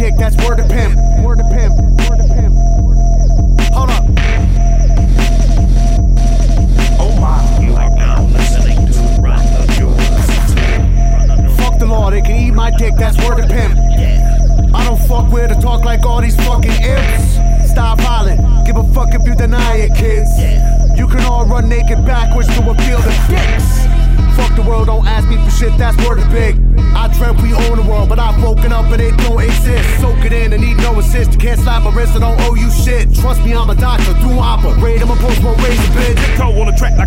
dick, that's word to pimp. Word to pimp. They can eat my dick, that's word to pimp. I don't fuck with or talk like all these fucking imps. Stop violent, give a fuck if you deny it, kids. You can all run naked backwards to a field of dicks. Fuck the world, don't ask me for shit, that's word is big. I dreamt we own the world, but I've woken up and it don't exist. Soak it in and need no assist. You can't slap my wrist, I don't owe you shit. Trust me, I'm a doctor, do operate. I'm a post one razor bitch. Toe on the track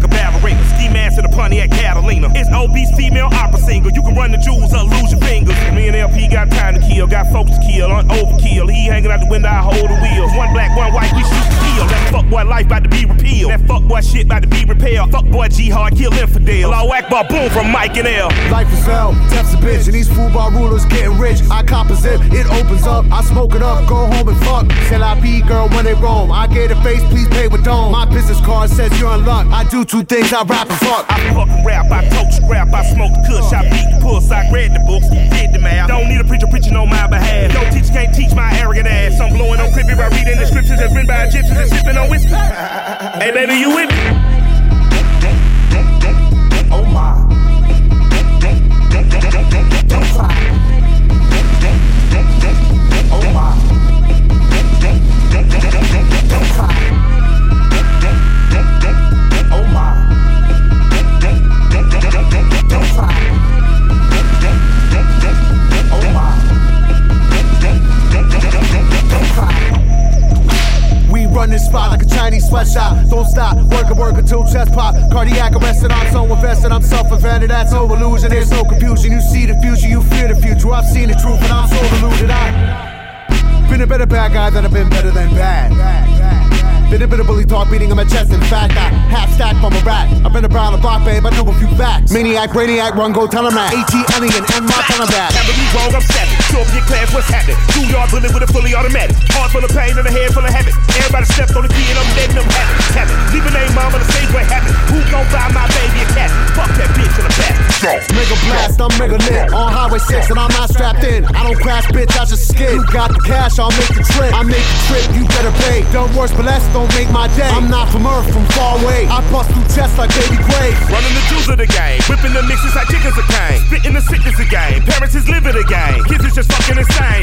obese female opera singer. You can run the jewels or lose your fingers. Me and LP got time to kill, got folks to kill on overkill. He hanging out the window, I hold the wheels. One black, one white, we shoot to kill. That fuck boy life about to be repealed. That fuck boy shit about to be repaired. Fuck boy jihad, kill infidel. Law Akbar, boom from Mike and L. Life is hell, death's a bitch, and these football rulers getting rich. I composite, it opens up, I smoke it up, go home and fuck. Till I be girl when they roam. I gave a face, please pay with dome. My business card says you're in luck. I do two things, I rap and fuck. I fucking rap, read the books, did the math. Don't need a preacher preaching on my behalf. No teacher can't teach my arrogant ass. I'm blowing on creepy by reading the scriptures that's written by Egyptians and sipping on whiskey. hey baby, you with me? Run this spot like a Chinese sweatshop. Don't stop, work and work until chest pop. Cardiac arrested, I'm so invested, I'm self-invented. That's no illusion, there's no confusion. You see the future, you fear the future. I've seen the truth, and I'm so deluded. I been a better bad guy than I've been better than bad. Been a bit of bully talk, beating on my chest. In fact, I half stack a. I've been around the block, babe. I know a few facts. Maniac, brainiac, run, go, tell 'em that. AT, alien, and my tell 'em that. Never be wrong, I'm savage. Show up your class, what's happening? Two yard bullet with a fully automatic. Heart full of pain and a head full of habit. Everybody stepped on the key and I'm letting them have it. Have it. Leave a name mom on the stage where it happened. Who gon' buy my baby a cat? Fuck that bitch in the back. Mega blast, I'm mega lit. On Highway 6 and I'm not strapped in. I don't crash, bitch, I just skid. You got the cash, I'll make the trip. I make the trip, you better pay. Don't worse, but less, don't make my day. I'm not from Earth, from far away. I bust through chests like baby Quay. Running the juice of the game. Whipping the mixes like chickens a cane. Spitting the sickness of game. Parents is living the game. Kids is just fucking insane.